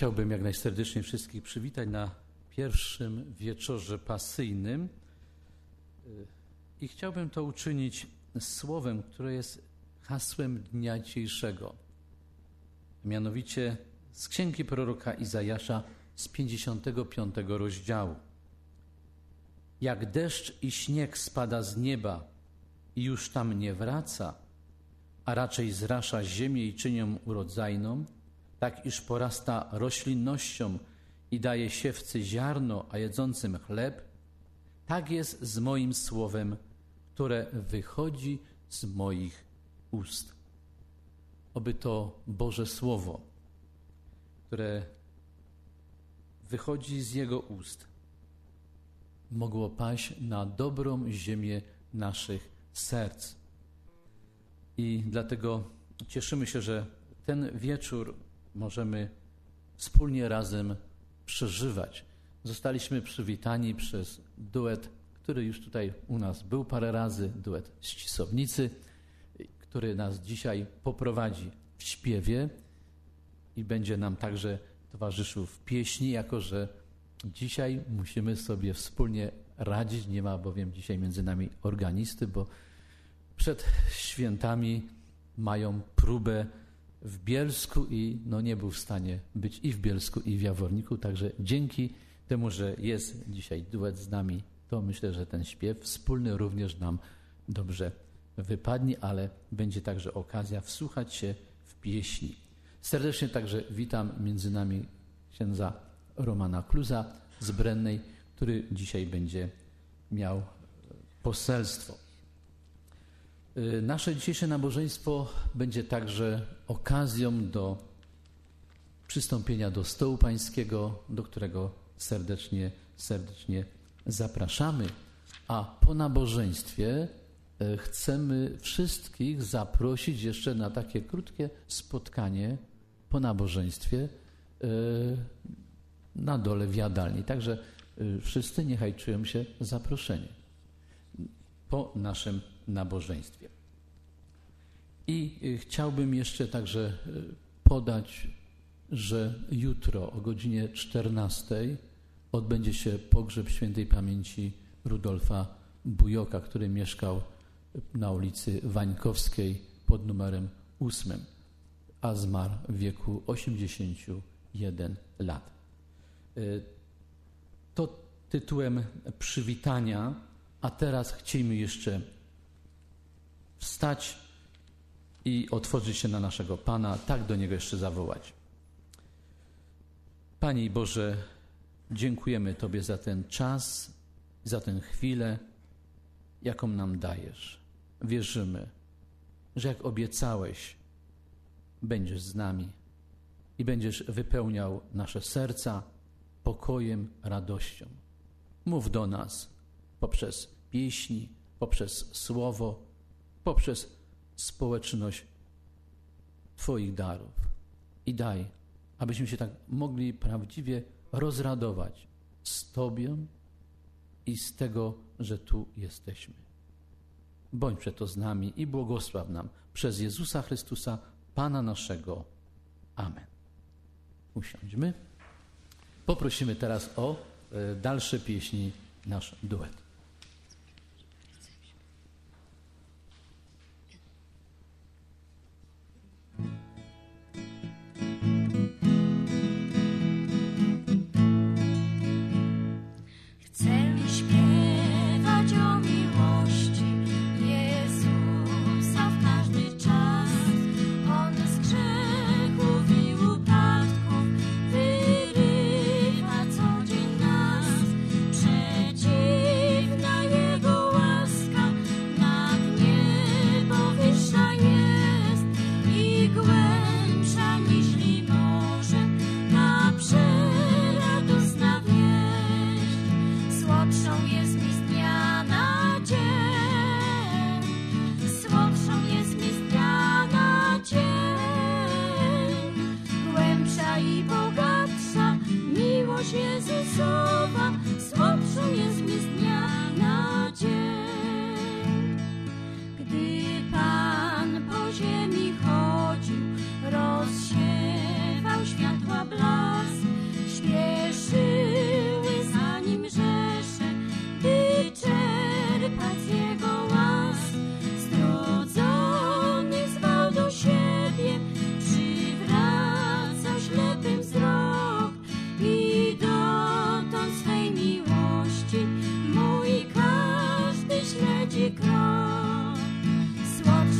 Chciałbym jak najserdeczniej wszystkich przywitać na pierwszym wieczorze pasyjnym i chciałbym to uczynić słowem, które jest hasłem dnia dzisiejszego. Mianowicie z księgi proroka Izajasza z 55 rozdziału. Jak deszcz i śnieg spada z nieba i już tam nie wraca, a raczej zrasza ziemię i czynią urodzajną, tak iż porasta roślinnością i daje siewcy ziarno, a jedzącym chleb, tak jest z moim słowem, które wychodzi z moich ust. Oby to Boże Słowo, które wychodzi z Jego ust, mogło paść na dobrą ziemię naszych serc. I dlatego cieszymy się, że ten wieczór możemy wspólnie razem przeżywać. Zostaliśmy przywitani przez duet, który już tutaj u nas był parę razy, duet Ścisownicy, który nas dzisiaj poprowadzi w śpiewie i będzie nam także towarzyszył w pieśni, jako że dzisiaj musimy sobie wspólnie radzić. Nie ma bowiem dzisiaj między nami organisty, bo przed świętami mają próbę w Bielsku i no nie był w stanie być i w Bielsku, i w Jaworniku. Także dzięki temu, że jest dzisiaj duet z nami, to myślę, że ten śpiew wspólny również nam dobrze wypadnie, ale będzie także okazja wsłuchać się w pieśni. Serdecznie także witam między nami księdza Romana Kluza z Brennej, który dzisiaj będzie miał poselstwo. Y, nasze dzisiejsze nabożeństwo będzie także okazją do przystąpienia do stołu pańskiego, do którego serdecznie, serdecznie zapraszamy. A po nabożeństwie y, chcemy wszystkich zaprosić jeszcze na takie krótkie spotkanie po nabożeństwie y, na dole w jadalni. Także wszyscy niechaj czują się zaproszeni po naszym nabożeństwie. I y, chciałbym jeszcze także y, podać, że jutro o godzinie 14 odbędzie się pogrzeb świętej pamięci Rudolfa Bujoka, który mieszkał na ulicy Wańkowskiej pod numerem 8, a zmarł w wieku 81 lat. Y, to tytułem przywitania, a teraz chcielibyśmy jeszcze wstać i otworzyć się na naszego Pana, tak do Niego jeszcze zawołać. Panie Boże, dziękujemy Tobie za ten czas, za tę chwilę, jaką nam dajesz. Wierzymy, że jak obiecałeś, będziesz z nami i będziesz wypełniał nasze serca pokojem, radością. Mów do nas poprzez pieśni, poprzez słowo, poprzez społeczność Twoich darów. I daj, abyśmy się tak mogli prawdziwie rozradować z Tobą i z tego, że tu jesteśmy. Bądź przeto z nami i błogosław nam przez Jezusa Chrystusa, Pana naszego. Amen. Usiądźmy. Poprosimy teraz o e, dalsze pieśni, nasz duet.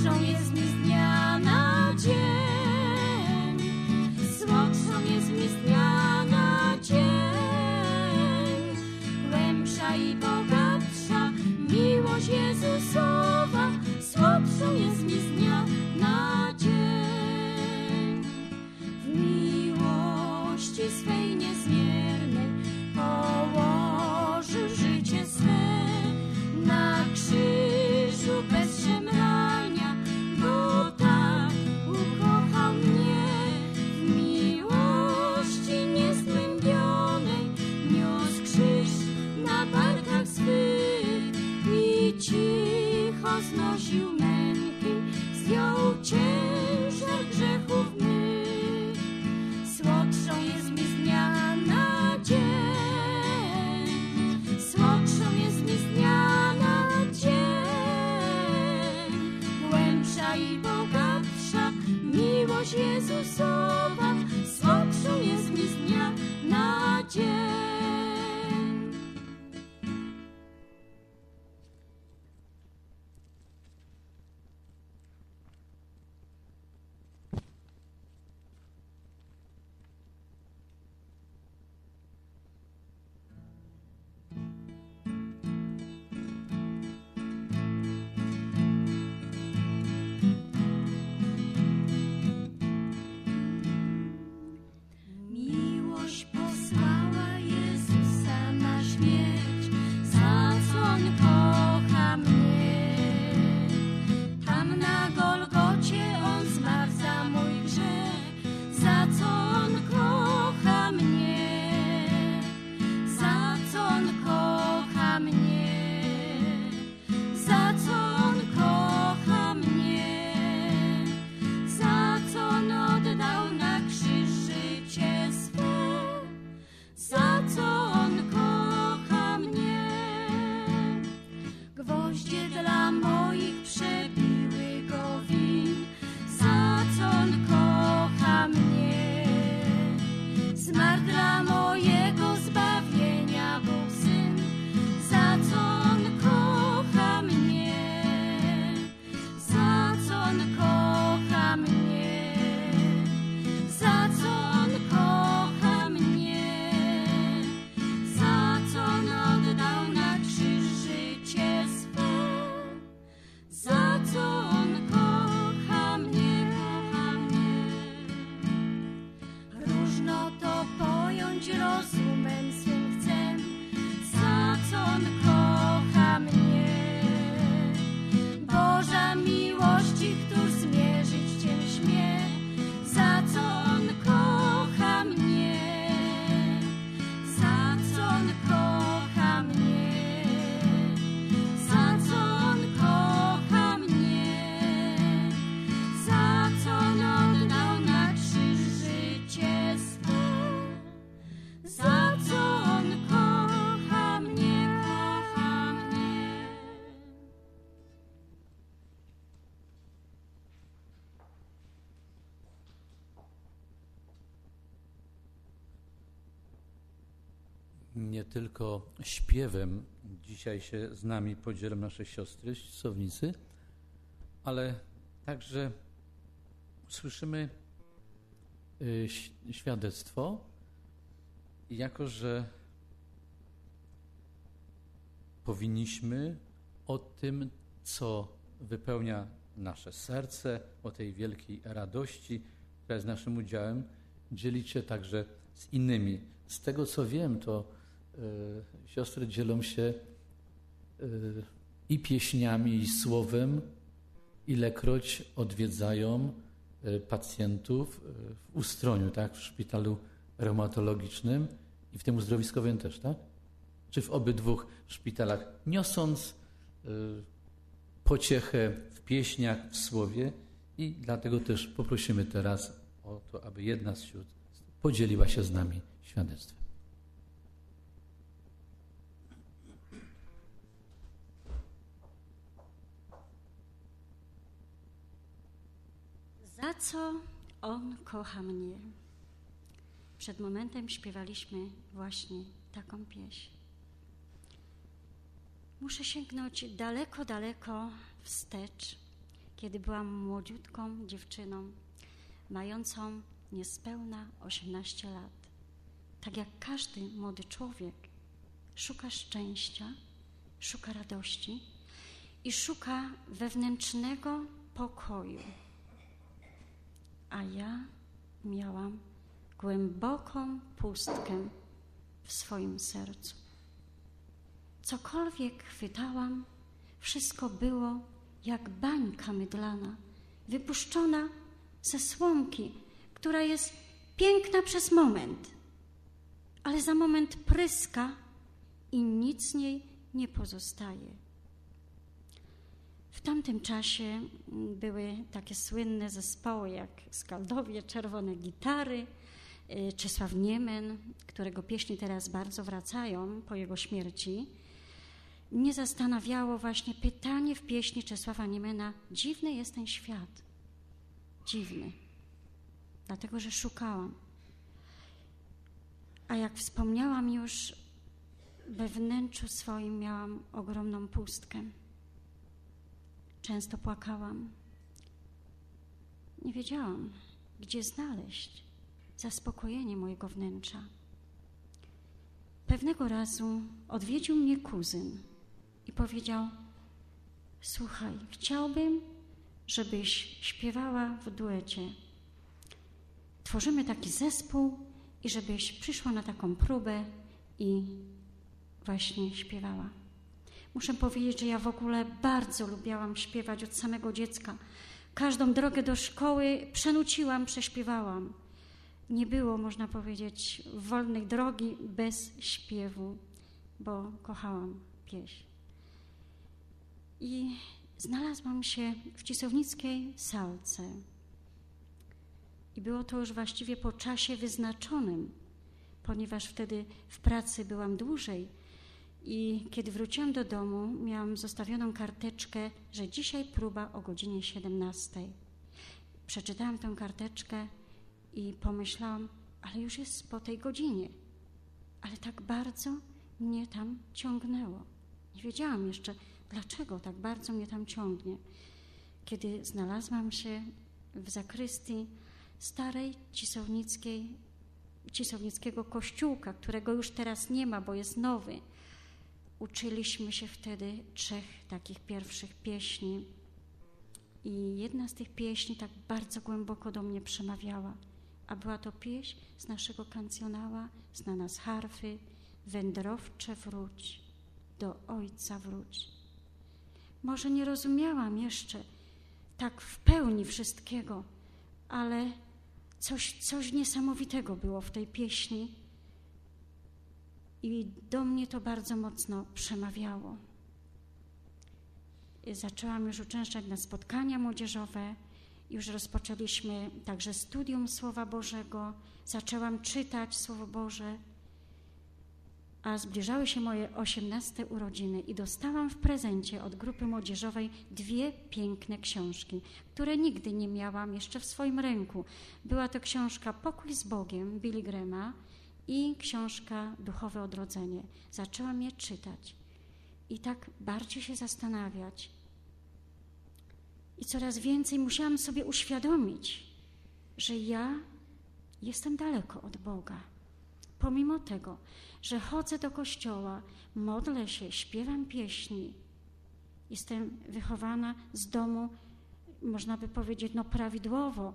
duszą jest mi tylko śpiewem dzisiaj się z nami podzielą nasze siostry, sownicy, ale także słyszymy y, świadectwo, jako że powinniśmy o tym, co wypełnia nasze serce, o tej wielkiej radości, która jest naszym udziałem, dzielić się także z innymi. Z tego co wiem, to siostry dzielą się e, i pieśniami, i słowem, ilekroć odwiedzają e, pacjentów w Ustroniu, tak, w szpitalu reumatologicznym i w tym uzdrowiskowym też, tak? Czy w obydwu szpitalach, niosąc pociechę w pieśniach, w słowie i dlatego też poprosimy teraz o to, aby jedna z sióstr podzieliła się z nami świadectwem. Za co On kocha mnie? Przed momentem śpiewaliśmy właśnie taką pieśń. Muszę sięgnąć daleko, daleko wstecz, kiedy byłam młodziutką dziewczyną, mającą niespełna 18 lat. Tak jak każdy młody człowiek, szuka szczęścia, szuka radości i szuka wewnętrznego pokoju a ja miałam głęboką pustkę w swoim sercu. Cokolwiek chwytałam, wszystko było jak bańka mydlana, wypuszczona ze słomki, która jest piękna przez moment, ale za moment pryska i nic z niej nie pozostaje. W tamtym czasie mm, były takie słynne zespoły jak Skaldowie, Czerwone Gitary, y, Czesław Niemen, którego pieśni teraz bardzo wracają po jego śmierci. Mnie zastanawiało właśnie pytanie w pieśni Czesława Niemena: Dziwny jest ten świat. Dziwny. dlatego że szukałam. A jak wspomniałam już, we wnętrzu swoim miałam ogromną pustkę. Często płakałam. Nie wiedziałam, gdzie znaleźć zaspokojenie mojego wnętrza. Pewnego razu odwiedził mnie kuzyn i powiedział: Słuchaj, chciałbym, żebyś śpiewała w duecie. Tworzymy taki zespół i żebyś przyszła na taką próbę i właśnie śpiewała. Muszę powiedzieć, że ja w ogóle bardzo lubiałam śpiewać od samego dziecka. Każdą drogę do szkoły przenuciłam, prześpiewałam. Nie było, można powiedzieć, wolnej drogi bez śpiewu, bo kochałam pieśń. I znalazłam się w cisownickiej salce. I było to już właściwie po czasie wyznaczonym, ponieważ wtedy w pracy byłam dłużej. I kiedy wróciłam do domu, miałam zostawioną karteczkę, że dzisiaj próba o godzinie 17. Przeczytałam tę karteczkę i pomyślałam, ale już jest po tej godzinie. Ale tak bardzo mnie tam ciągnęło. Nie wiedziałam jeszcze, dlaczego tak bardzo mnie tam ciągnie. Kiedy znalazłam się w zakrystii starej cisownickiej, cisownickiego kościółka, którego już teraz nie ma, bo jest nowy, uczyliśmy się wtedy trzech takich pierwszych pieśni. I jedna z tych pieśni tak bardzo głęboko do mnie przemawiała. A była to pieśń z naszego kancjonała, znana z harfy, Wędrowcze wróć, do Ojca wróć. Może nie rozumiałam jeszcze tak w pełni wszystkiego, ale coś, coś niesamowitego było w tej pieśni i do mnie to bardzo mocno przemawiało. Zaczęłam już uczęszczać na spotkania młodzieżowe, już rozpoczęliśmy także studium Słowa Bożego, zaczęłam czytać Słowo Boże, a zbliżały się moje osiemnaste urodziny i dostałam w prezencie od grupy młodzieżowej dwie piękne książki, które nigdy nie miałam jeszcze w swoim ręku. Była to książka Pokój z Bogiem Billy Grema i książka Duchowe Odrodzenie. Zaczęłam je czytać i tak bardziej się zastanawiać. I coraz więcej musiałam sobie uświadomić, że ja jestem daleko od Boga. Pomimo tego, że chodzę do kościoła, modlę się, śpiewam pieśni, jestem wychowana z domu, można by powiedzieć, no prawidłowo,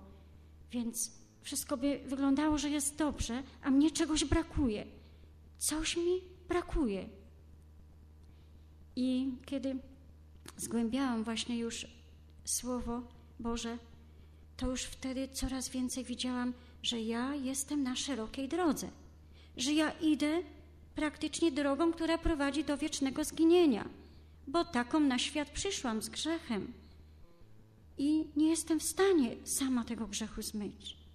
więc wszystko by wyglądało, że jest dobrze, a mnie czegoś brakuje. Coś mi brakuje. I kiedy zgłębiałam właśnie już Słowo Boże, to już wtedy coraz więcej widziałam, że ja jestem na szerokiej drodze, że ja idę praktycznie drogą, która prowadzi do wiecznego zginienia, bo taką na świat przyszłam z grzechem i nie jestem w stanie sama tego grzechu zmyć.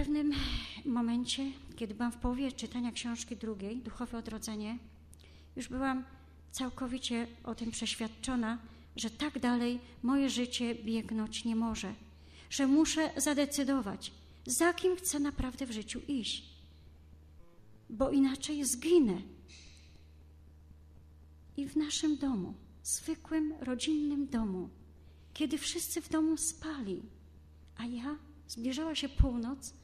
Pewnym momencie, kiedy byłam w połowie czytania książki drugiej, Duchowe Odrodzenie, już byłam całkowicie o tym przeświadczona, że tak dalej moje życie biegnąć nie może, że muszę zadecydować, za kim chcę naprawdę w życiu iść, bo inaczej zginę. I w naszym domu, zwykłym rodzinnym domu, kiedy wszyscy w domu spali, a ja zbliżała się północ,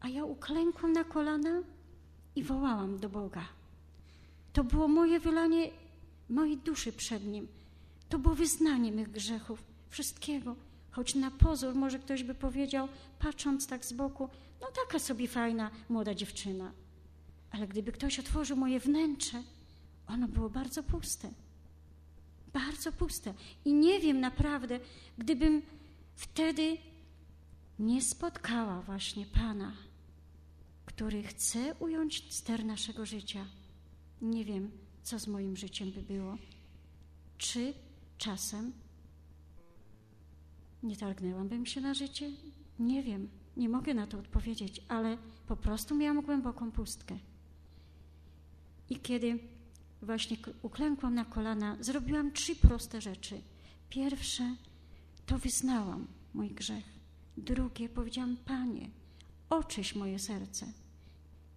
a ja uklękłam na kolana i wołałam do Boga. To było moje wylanie mojej duszy przed Nim. To było wyznanie mych grzechów, wszystkiego. Choć na pozór może ktoś by powiedział, patrząc tak z boku, no taka sobie fajna młoda dziewczyna. Ale gdyby ktoś otworzył moje wnętrze, ono było bardzo puste. Bardzo puste. I nie wiem naprawdę, gdybym wtedy nie spotkała właśnie Pana, który chce ująć ster naszego życia. Nie wiem, co z moim życiem by było. Czy czasem nie targnęłabym się na życie? Nie wiem, nie mogę na to odpowiedzieć, ale po prostu miałam głęboką pustkę. I kiedy właśnie uklękłam na kolana, zrobiłam trzy proste rzeczy. Pierwsze to wyznałam mój grzech. Drugie powiedziałam, Panie, oczyś moje serce,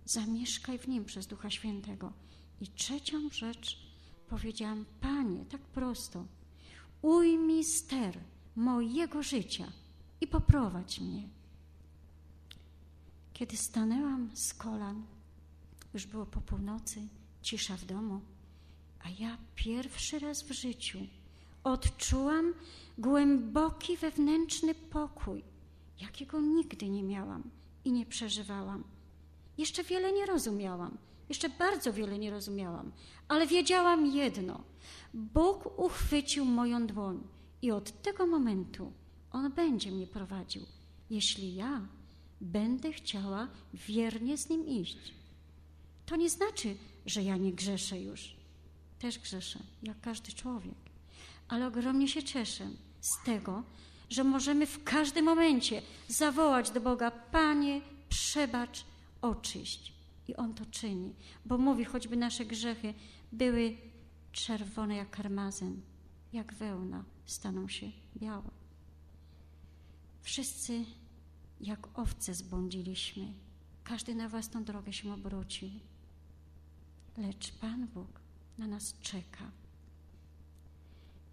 zamieszkaj w nim przez Ducha Świętego. I trzecią rzecz powiedziałam, Panie, tak prosto, ujmij ster mojego życia i poprowadź mnie. Kiedy stanęłam z kolan, już było po północy, cisza w domu, a ja pierwszy raz w życiu odczułam głęboki wewnętrzny pokój, jakiego nigdy nie miałam i nie przeżywałam. Jeszcze wiele nie rozumiałam, jeszcze bardzo wiele nie rozumiałam, ale wiedziałam jedno: Bóg uchwycił moją dłoń i od tego momentu On będzie mnie prowadził, jeśli ja będę chciała wiernie z Nim iść. To nie znaczy, że ja nie grzeszę już. Też grzeszę, jak każdy człowiek. Ale ogromnie się cieszę z tego, że możemy w każdym momencie zawołać do Boga: Panie, przebacz, oczyść. I On to czyni, bo mówi, choćby nasze grzechy były czerwone jak karmazyn, jak wełna, staną się białe. Wszyscy jak owce zbłądziliśmy, każdy na własną drogę się obrócił. Lecz Pan Bóg na nas czeka.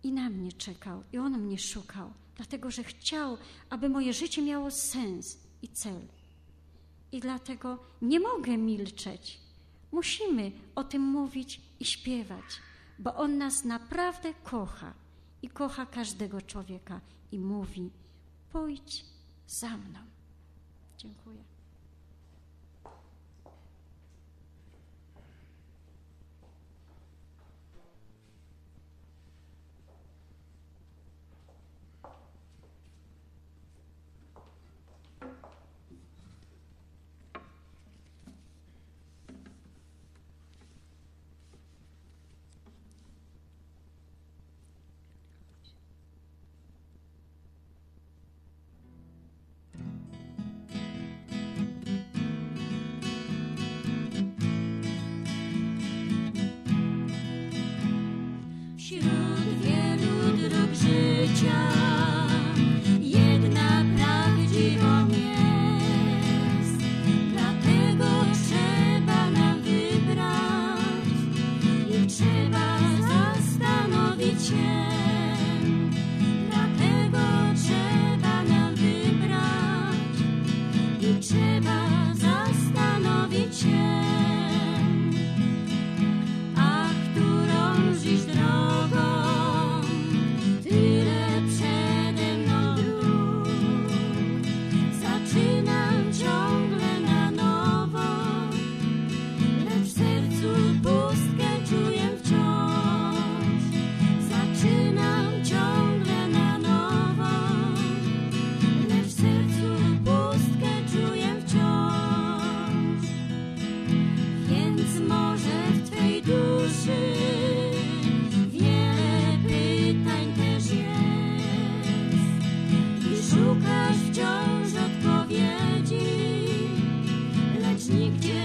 I na mnie czekał, i On mnie szukał, dlatego że chciał, aby moje życie miało sens i cel. I dlatego nie mogę milczeć. Musimy o tym mówić i śpiewać, bo On nas naprawdę kocha i kocha każdego człowieka i mówi: pójdź za mną. Dziękuję. szukasz wciąż odpowiedzi, lecz nigdzie.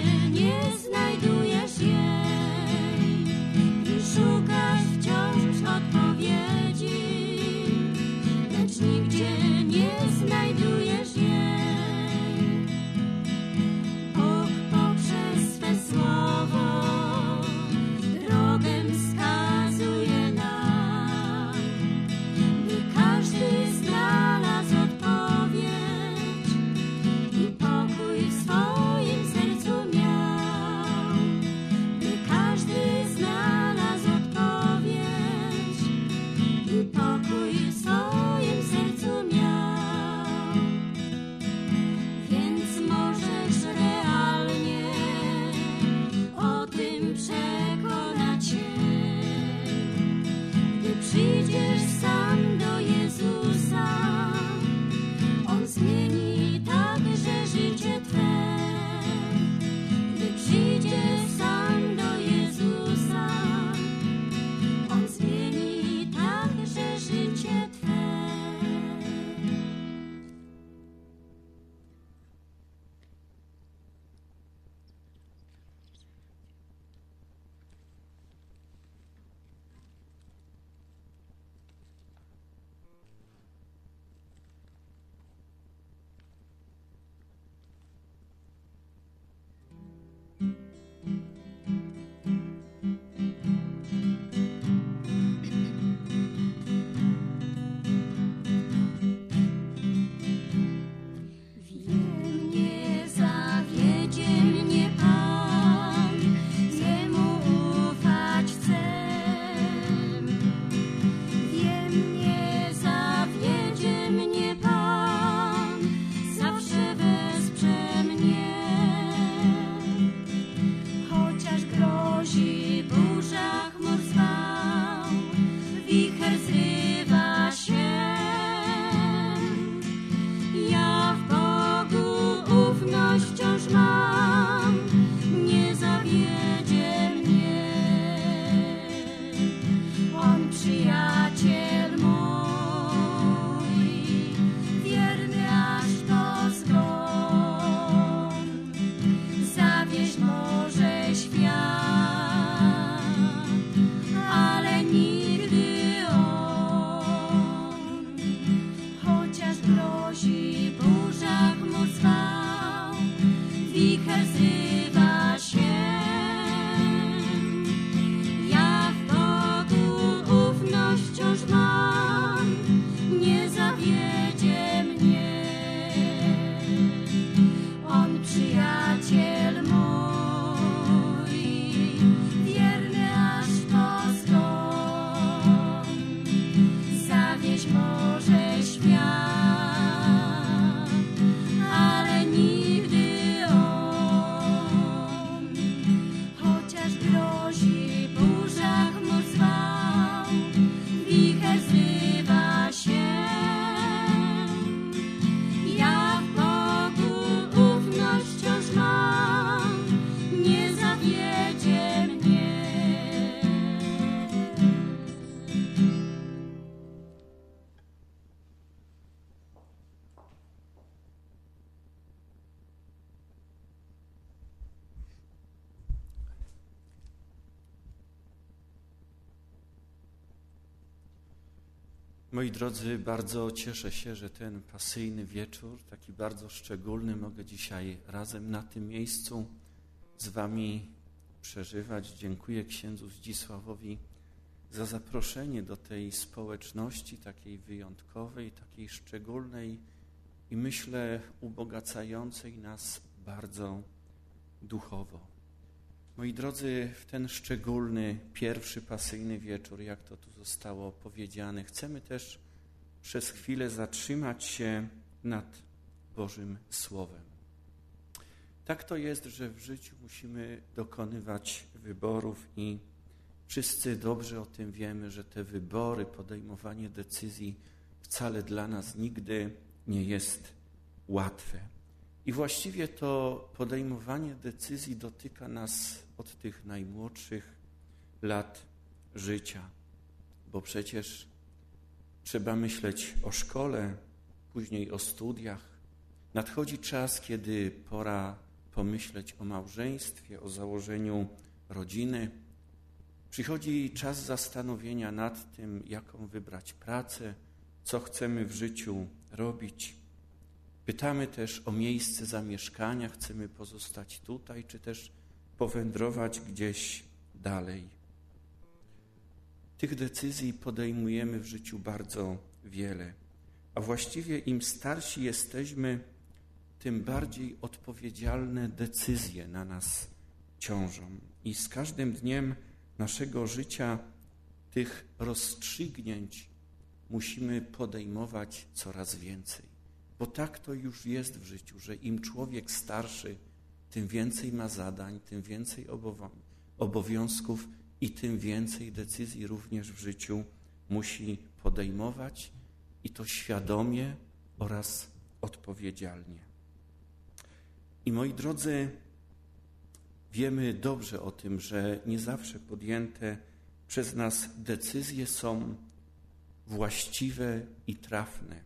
Moi drodzy, bardzo cieszę się, że ten pasyjny wieczór, taki bardzo szczególny, mogę dzisiaj razem na tym miejscu z Wami przeżywać. Dziękuję księdzu Zdzisławowi za zaproszenie do tej społeczności, takiej wyjątkowej, takiej szczególnej i myślę ubogacającej nas bardzo duchowo. Moi drodzy, w ten szczególny, pierwszy pasyjny wieczór, jak to tu zostało powiedziane, chcemy też przez chwilę zatrzymać się nad Bożym Słowem. Tak to jest, że w życiu musimy dokonywać wyborów i wszyscy dobrze o tym wiemy, że te wybory, podejmowanie decyzji wcale dla nas nigdy nie jest łatwe. I właściwie to podejmowanie decyzji dotyka nas od tych najmłodszych lat życia, bo przecież trzeba myśleć o szkole, później o studiach. Nadchodzi czas, kiedy pora pomyśleć o małżeństwie, o założeniu rodziny. Przychodzi czas zastanowienia nad tym, jaką wybrać pracę, co chcemy w życiu robić. Pytamy też o miejsce zamieszkania, chcemy pozostać tutaj, czy też powędrować gdzieś dalej. Tych decyzji podejmujemy w życiu bardzo wiele, a właściwie im starsi jesteśmy, tym bardziej odpowiedzialne decyzje na nas ciążą. I z każdym dniem naszego życia tych rozstrzygnięć musimy podejmować coraz więcej. Bo tak to już jest w życiu, że im człowiek starszy, tym więcej ma zadań, tym więcej obowiązków i tym więcej decyzji również w życiu musi podejmować i to świadomie oraz odpowiedzialnie. I moi drodzy, wiemy dobrze o tym, że nie zawsze podjęte przez nas decyzje są właściwe i trafne.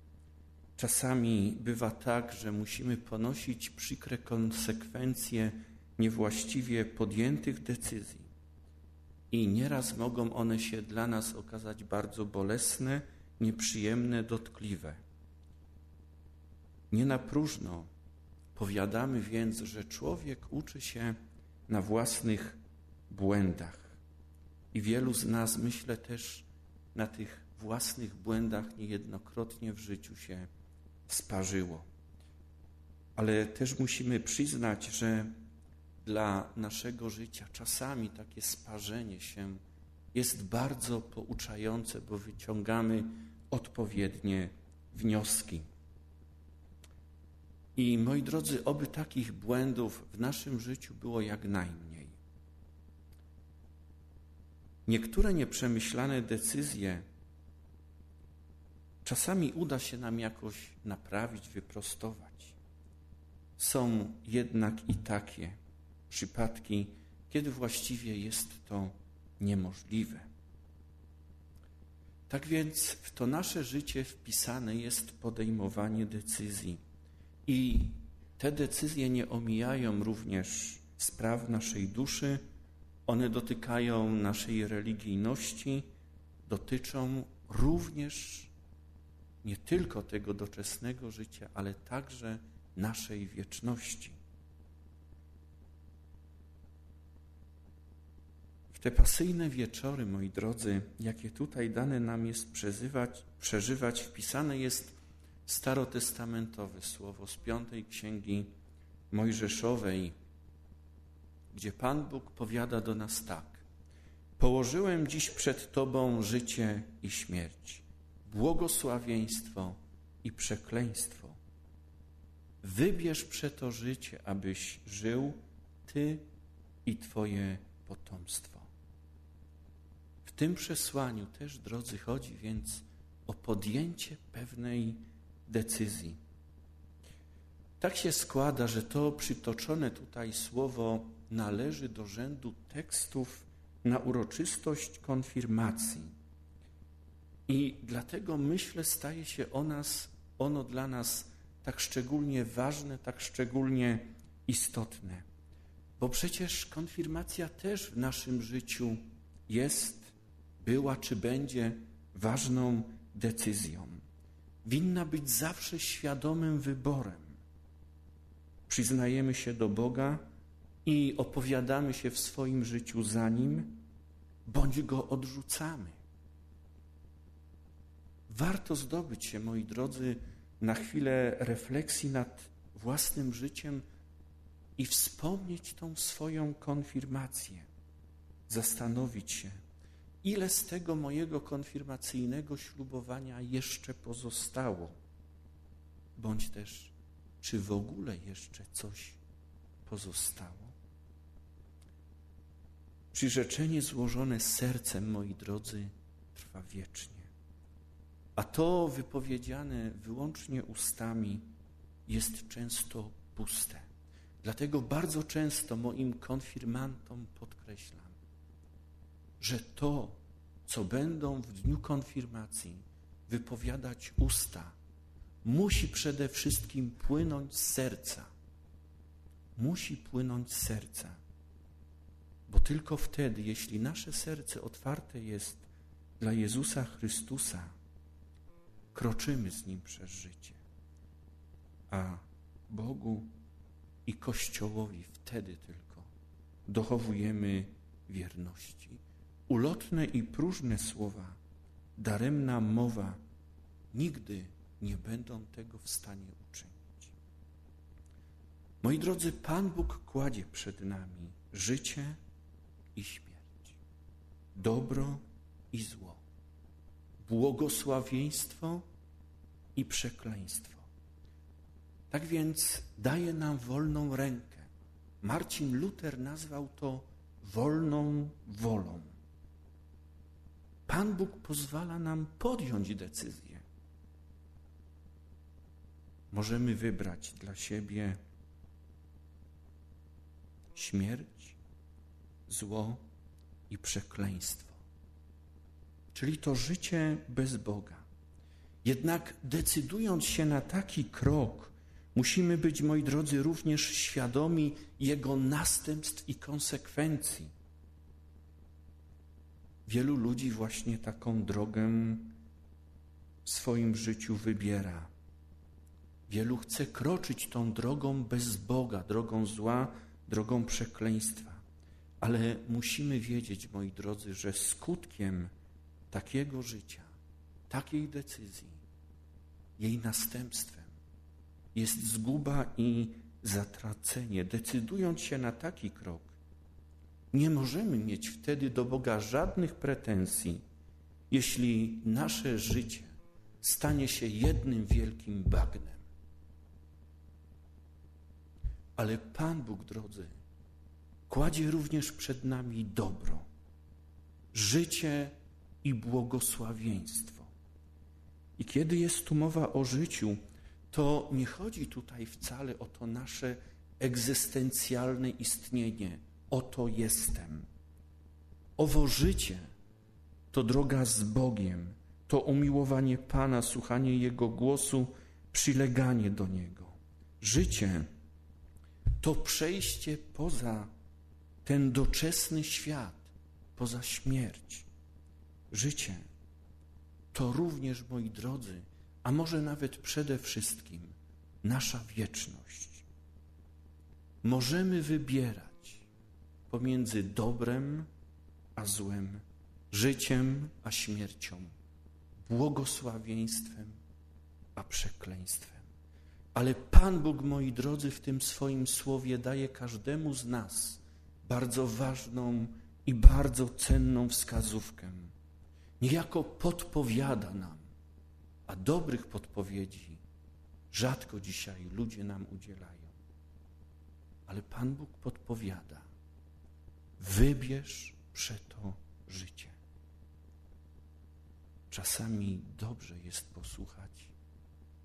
Czasami bywa tak, że musimy ponosić przykre konsekwencje niewłaściwie podjętych decyzji. I nieraz mogą one się dla nas okazać bardzo bolesne, nieprzyjemne, dotkliwe. Nie na próżno powiadamy więc, że człowiek uczy się na własnych błędach. I wielu z nas, myślę, też na tych własnych błędach niejednokrotnie w życiu się sparzyło. Ale też musimy przyznać, że dla naszego życia czasami takie sparzenie się jest bardzo pouczające, bo wyciągamy odpowiednie wnioski. I moi drodzy, oby takich błędów w naszym życiu było jak najmniej. Niektóre nieprzemyślane decyzje Czasami uda się nam jakoś naprawić, wyprostować. Są jednak i takie przypadki, kiedy właściwie jest to niemożliwe. Tak więc w to nasze życie wpisane jest podejmowanie decyzji. I te decyzje nie omijają również spraw naszej duszy, one dotykają naszej religijności, dotyczą również nie tylko tego doczesnego życia, ale także naszej wieczności. W te pasyjne wieczory, moi drodzy, jakie tutaj dane nam jest przeżywać, przeżywać wpisane jest starotestamentowe słowo z piątej księgi Mojżeszowej, gdzie Pan Bóg powiada do nas tak: Położyłem dziś przed Tobą życie i śmierć błogosławieństwo i przekleństwo. Wybierz przeto życie, abyś żył Ty i Twoje potomstwo. W tym przesłaniu też, drodzy, chodzi więc o podjęcie pewnej decyzji. Tak się składa, że to przytoczone tutaj słowo należy do rzędu tekstów na uroczystość konfirmacji i dlatego myślę, staje się o nas, ono dla nas tak szczególnie ważne, tak szczególnie istotne. Bo przecież konfirmacja też w naszym życiu jest, była czy będzie ważną decyzją. Winna być zawsze świadomym wyborem. Przyznajemy się do Boga i opowiadamy się w swoim życiu za Nim, bądź Go odrzucamy. Warto zdobyć się, moi drodzy, na chwilę refleksji nad własnym życiem i wspomnieć tą swoją konfirmację, zastanowić się, ile z tego mojego konfirmacyjnego ślubowania jeszcze pozostało, bądź też czy w ogóle jeszcze coś pozostało. Przyrzeczenie złożone sercem, moi drodzy, trwa wiecznie, a to wypowiedziane wyłącznie ustami jest często puste. Dlatego bardzo często moim konfirmantom podkreślam, że to, co będą w dniu konfirmacji wypowiadać usta, musi przede wszystkim płynąć z serca. Musi płynąć z serca. Bo tylko wtedy, jeśli nasze serce otwarte jest dla Jezusa Chrystusa, kroczymy z Nim przez życie. A Bogu i Kościołowi wtedy tylko dochowujemy wierności. Ulotne i próżne słowa, daremna mowa nigdy nie będą tego w stanie uczynić. Moi drodzy, Pan Bóg kładzie przed nami życie i śmierć, dobro i zło, błogosławieństwo i przekleństwo. Tak więc daje nam wolną rękę. Marcin Luther nazwał to wolną wolą. Pan Bóg pozwala nam podjąć decyzję. Możemy wybrać dla siebie śmierć, zło i przekleństwo, czyli to życie bez Boga. Jednak decydując się na taki krok, musimy być, moi drodzy, również świadomi jego następstw i konsekwencji. Wielu ludzi właśnie taką drogę w swoim życiu wybiera. Wielu chce kroczyć tą drogą bez Boga, drogą zła, drogą przekleństwa. Ale musimy wiedzieć, moi drodzy, że skutkiem takiego życia, takiej decyzji, jej następstwem jest zguba i zatracenie. Decydując się na taki krok, nie możemy mieć wtedy do Boga żadnych pretensji, jeśli nasze życie stanie się jednym wielkim bagnem. Ale Pan Bóg, drodzy, kładzie również przed nami dobro, życie i błogosławieństwo. I kiedy jest tu mowa o życiu, to nie chodzi tutaj wcale o to nasze egzystencjalne istnienie. Oto jestem. Owo życie to droga z Bogiem, to umiłowanie Pana, słuchanie Jego głosu, przyleganie do Niego. Życie to przejście poza ten doczesny świat, poza śmierć. Życie to również, moi drodzy, a może nawet przede wszystkim nasza wieczność. Możemy wybierać pomiędzy dobrem a złem, życiem a śmiercią, błogosławieństwem a przekleństwem. Ale Pan Bóg, moi drodzy, w tym swoim słowie daje każdemu z nas bardzo ważną i bardzo cenną wskazówkę. Niejako podpowiada nam, a dobrych podpowiedzi rzadko dzisiaj ludzie nam udzielają. Ale Pan Bóg podpowiada: wybierz przeto życie. Czasami dobrze jest posłuchać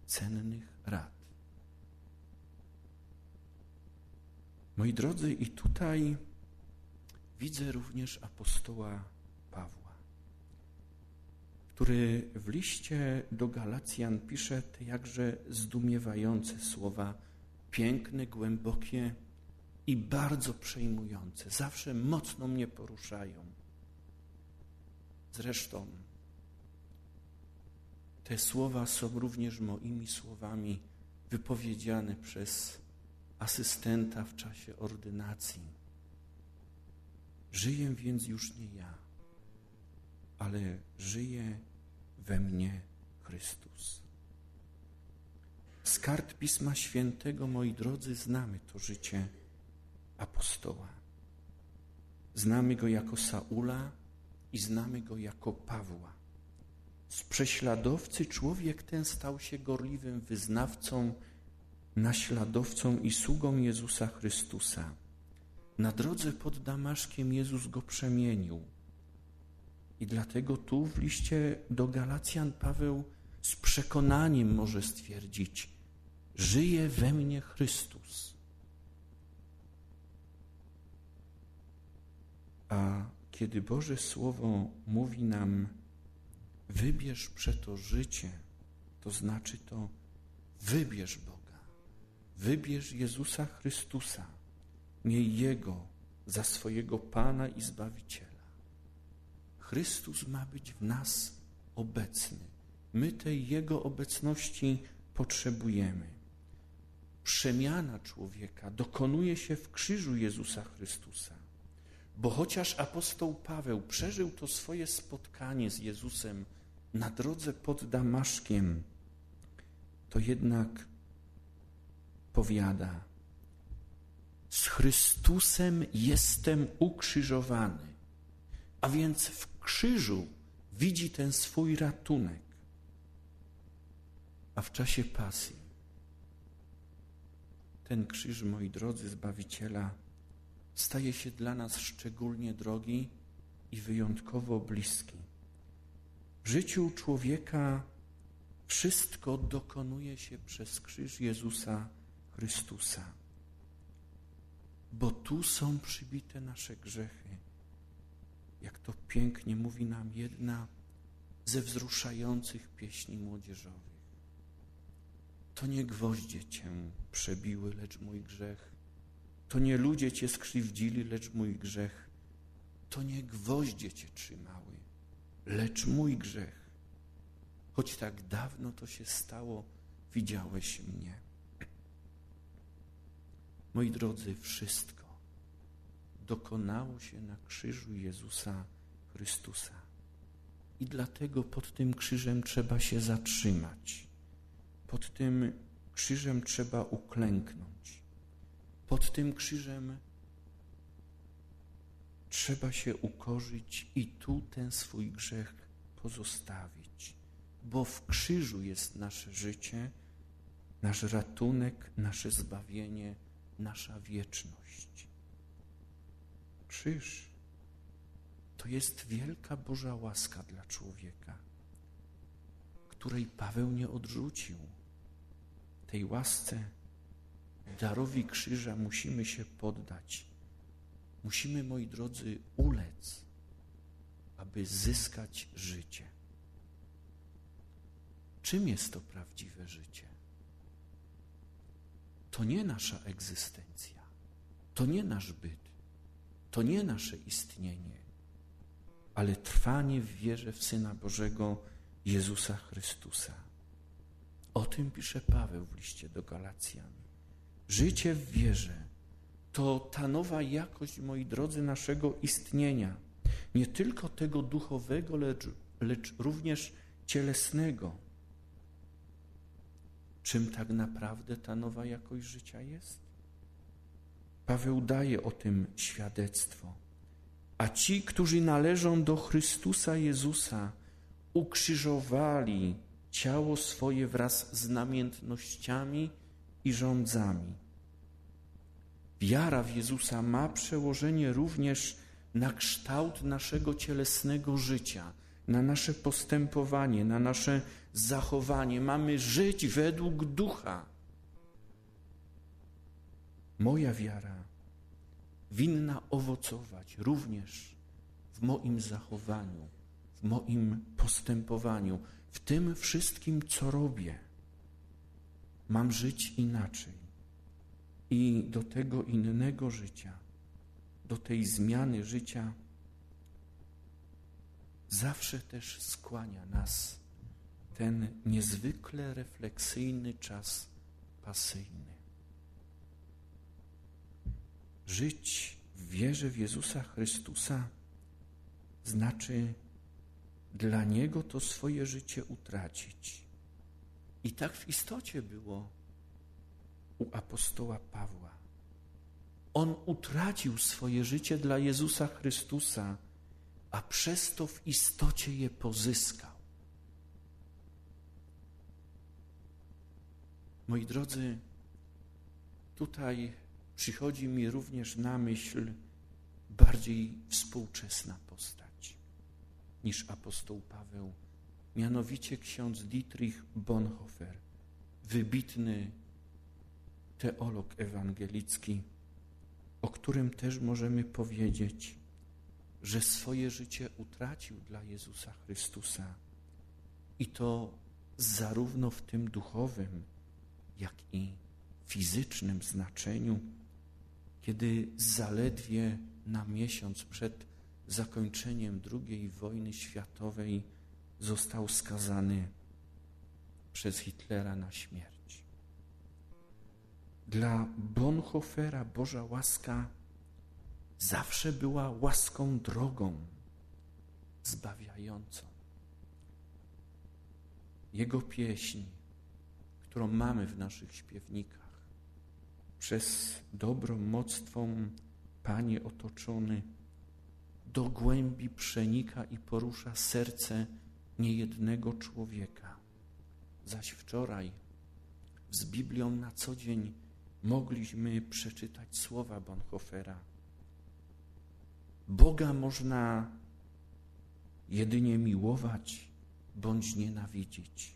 cennych rad. Moi drodzy, i tutaj widzę również apostoła który w liście do Galacjan pisze te jakże zdumiewające słowa, piękne, głębokie i bardzo przejmujące. Zawsze mocno mnie poruszają. Zresztą te słowa są również moimi słowami wypowiedziane przez asystenta w czasie ordynacji. Żyję więc już nie ja, ale żyje we mnie Chrystus. Z kart Pisma Świętego, moi drodzy, znamy to życie apostoła. Znamy go jako Saula i znamy go jako Pawła. Z prześladowcy człowiek ten stał się gorliwym wyznawcą, naśladowcą i sługą Jezusa Chrystusa. Na drodze pod Damaszkiem Jezus go przemienił. I dlatego tu w liście do Galacjan Paweł z przekonaniem może stwierdzić: Żyje we mnie Chrystus. A kiedy Boże Słowo mówi nam, wybierz przeto życie, to znaczy to wybierz Boga, wybierz Jezusa Chrystusa, miej Jego za swojego Pana i Zbawiciela. Chrystus ma być w nas obecny. My tej Jego obecności potrzebujemy. Przemiana człowieka dokonuje się w krzyżu Jezusa Chrystusa. Bo chociaż apostoł Paweł przeżył to swoje spotkanie z Jezusem na drodze pod Damaszkiem, to jednak powiada: Z Chrystusem jestem ukrzyżowany. A więc w krzyżu widzi ten swój ratunek. A w czasie pasji ten krzyż, moi drodzy, Zbawiciela, staje się dla nas szczególnie drogi i wyjątkowo bliski. W życiu człowieka wszystko dokonuje się przez krzyż Jezusa Chrystusa, bo tu są przybite nasze grzechy. Jak to pięknie mówi nam jedna ze wzruszających pieśni młodzieżowych. To nie gwoździe cię przebiły, lecz mój grzech to nie ludzie cię skrzywdzili, lecz mój grzech. To nie gwoździe cię trzymały, lecz mój grzech. Choć tak dawno to się stało, widziałeś mnie. Moi drodzy, wszystko dokonało się na krzyżu Jezusa Chrystusa. I dlatego pod tym krzyżem trzeba się zatrzymać. Pod tym krzyżem trzeba uklęknąć. Pod tym krzyżem trzeba się ukorzyć i tu ten swój grzech pozostawić, bo w krzyżu jest nasze życie, nasz ratunek, nasze zbawienie, nasza wieczność. Krzyż to jest wielka Boża łaska dla człowieka, której Paweł nie odrzucił. Tej łasce darowi krzyża musimy się poddać. Musimy, moi drodzy, ulec, aby zyskać życie. Czym jest to prawdziwe życie? To nie nasza egzystencja, to nie nasz byt, to nie nasze istnienie, ale trwanie w wierze w Syna Bożego Jezusa Chrystusa. O tym pisze Paweł w liście do Galacjan. Życie w wierze to ta nowa jakość, moi drodzy, naszego istnienia. Nie tylko tego duchowego, lecz, lecz również cielesnego. Czym tak naprawdę ta nowa jakość życia jest? Paweł daje o tym świadectwo. A ci, którzy należą do Chrystusa Jezusa, ukrzyżowali ciało swoje wraz z namiętnościami i rządzami. Wiara w Jezusa ma przełożenie również na kształt naszego cielesnego życia, na nasze postępowanie, na nasze zachowanie. Mamy żyć według ducha. Moja wiara winna owocować również w moim zachowaniu, w moim postępowaniu, w tym wszystkim, co robię. Mam żyć inaczej. I do tego innego życia, do tej zmiany życia, zawsze też skłania nas ten niezwykle refleksyjny czas pasyjny. Żyć w wierze w Jezusa Chrystusa znaczy dla Niego to swoje życie utracić. I tak w istocie było u apostoła Pawła. On utracił swoje życie dla Jezusa Chrystusa, a przez to w istocie je pozyskał. Moi drodzy, tutaj przychodzi mi również na myśl bardziej współczesna postać niż apostoł Paweł, mianowicie ksiądz Dietrich Bonhoeffer, wybitny teolog ewangelicki, o którym też możemy powiedzieć, że swoje życie utracił dla Jezusa Chrystusa. I to zarówno w tym duchowym, jak i fizycznym znaczeniu, kiedy zaledwie na miesiąc przed zakończeniem II wojny światowej został skazany przez Hitlera na śmierć. Dla Bonhoeffera Boża łaska zawsze była łaską drogą, zbawiającą. Jego pieśń, którą mamy w naszych śpiewnikach, przez dobrą moc Twą, Panie otoczony, do głębi przenika i porusza serce niejednego człowieka. Zaś wczoraj z Biblią na co dzień mogliśmy przeczytać słowa Bonhoeffera. Boga można jedynie miłować bądź nienawidzić.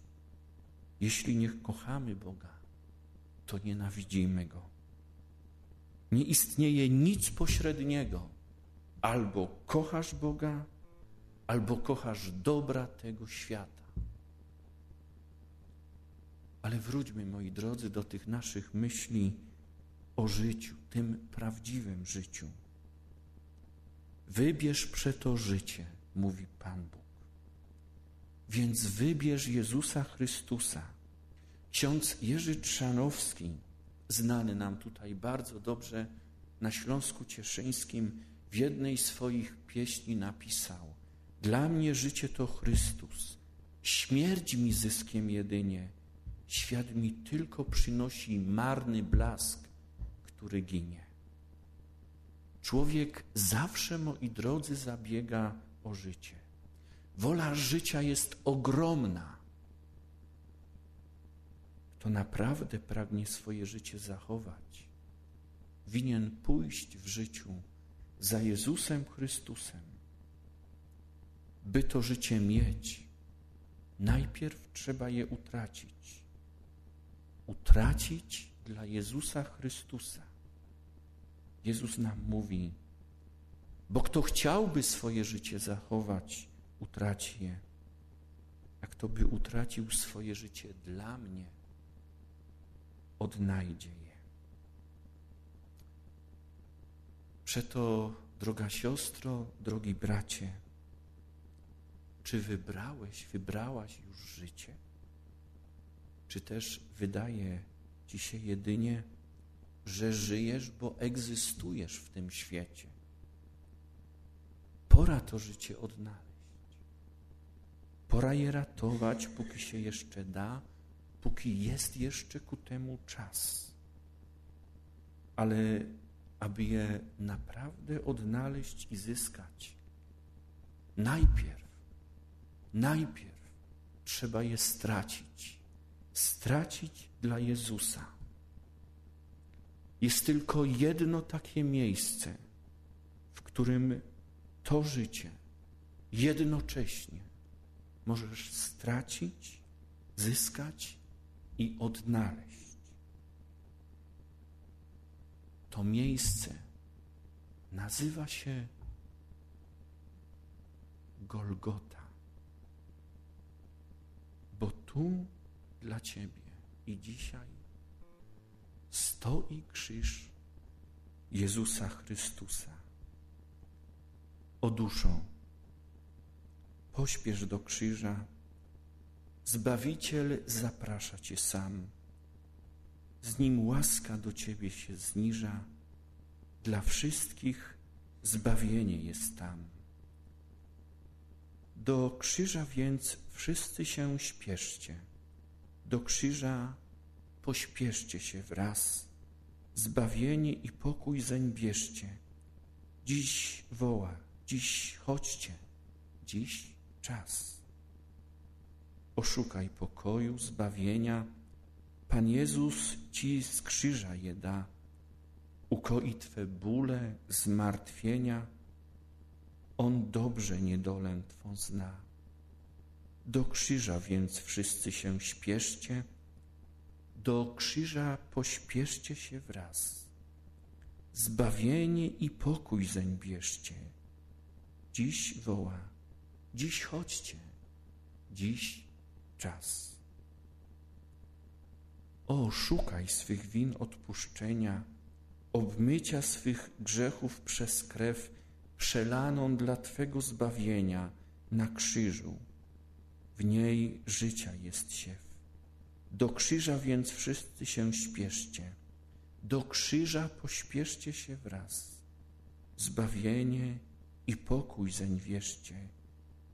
Jeśli nie kochamy Boga, to nienawidzimy Go. Nie istnieje nic pośredniego. Albo kochasz Boga, albo kochasz dobra tego świata. Ale wróćmy, moi drodzy, do tych naszych myśli o życiu, tym prawdziwym życiu. Wybierz przeto życie, mówi Pan Bóg. Więc wybierz Jezusa Chrystusa. Ksiądz Jerzy Trzanowski, znany nam tutaj bardzo dobrze na Śląsku Cieszyńskim, w jednej z swoich pieśni napisał: Dla mnie życie to Chrystus, śmierć mi zyskiem jedynie, świat mi tylko przynosi marny blask, który ginie. Człowiek zawsze, moi drodzy, zabiega o życie. Wola życia jest ogromna. Kto naprawdę pragnie swoje życie zachować, winien pójść w życiu za Jezusem Chrystusem. By to życie mieć, najpierw trzeba je utracić. Utracić dla Jezusa Chrystusa. Jezus nam mówi, bo kto chciałby swoje życie zachować, utraci je. A kto by utracił swoje życie dla mnie, odnajdzie je. Przeto, droga siostro, drogi bracie, czy wybrałeś, wybrałaś już życie? Czy też wydaje ci się jedynie, że żyjesz, bo egzystujesz w tym świecie? Pora to życie odnaleźć. Pora je ratować, póki się jeszcze da, póki jest jeszcze ku temu czas. Ale aby je naprawdę odnaleźć i zyskać, najpierw, najpierw trzeba je stracić. Stracić dla Jezusa. Jest tylko jedno takie miejsce, w którym to życie jednocześnie możesz stracić, zyskać i odnaleźć. To miejsce nazywa się Golgota, bo tu dla Ciebie i dzisiaj stoi krzyż Jezusa Chrystusa. O duszo, pośpiesz do krzyża, Zbawiciel zaprasza Cię sam. Z Nim łaska do Ciebie się zniża. Dla wszystkich zbawienie jest tam. Do krzyża więc wszyscy się śpieszcie. Do krzyża pośpieszcie się wraz. Zbawienie i pokój zeń bierzcie. Dziś woła, dziś chodźcie, dziś czas. Oszukaj pokoju, zbawienia. Pan Jezus Ci z krzyża je da. Ukoi Twe bóle, zmartwienia. On dobrze niedolę Twą zna. Do krzyża więc wszyscy się śpieszcie, do krzyża pośpieszcie się wraz. Zbawienie i pokój zeń bierzcie. Dziś woła, dziś chodźcie, dziś czas. O, szukaj swych win odpuszczenia, obmycia swych grzechów przez krew przelaną dla Twego zbawienia na krzyżu. W niej życia jest siew. Do krzyża więc wszyscy się śpieszcie. Do krzyża pośpieszcie się wraz. Zbawienie i pokój zeń wierzcie.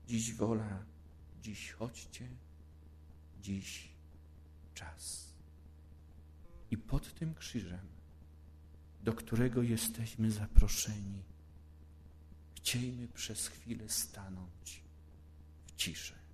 Dziś wola, dziś chodźcie, dziś czas. I pod tym krzyżem, do którego jesteśmy zaproszeni, chciejmy przez chwilę stanąć w ciszy.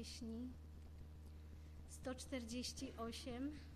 Pieśni 148.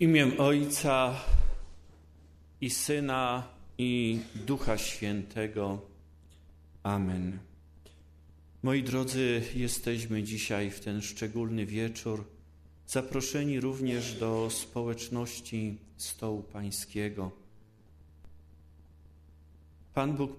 W imię Ojca i Syna i Ducha Świętego. Amen. Moi drodzy, jesteśmy dzisiaj w ten szczególny wieczór zaproszeni również do społeczności stołu pańskiego. Pan Bóg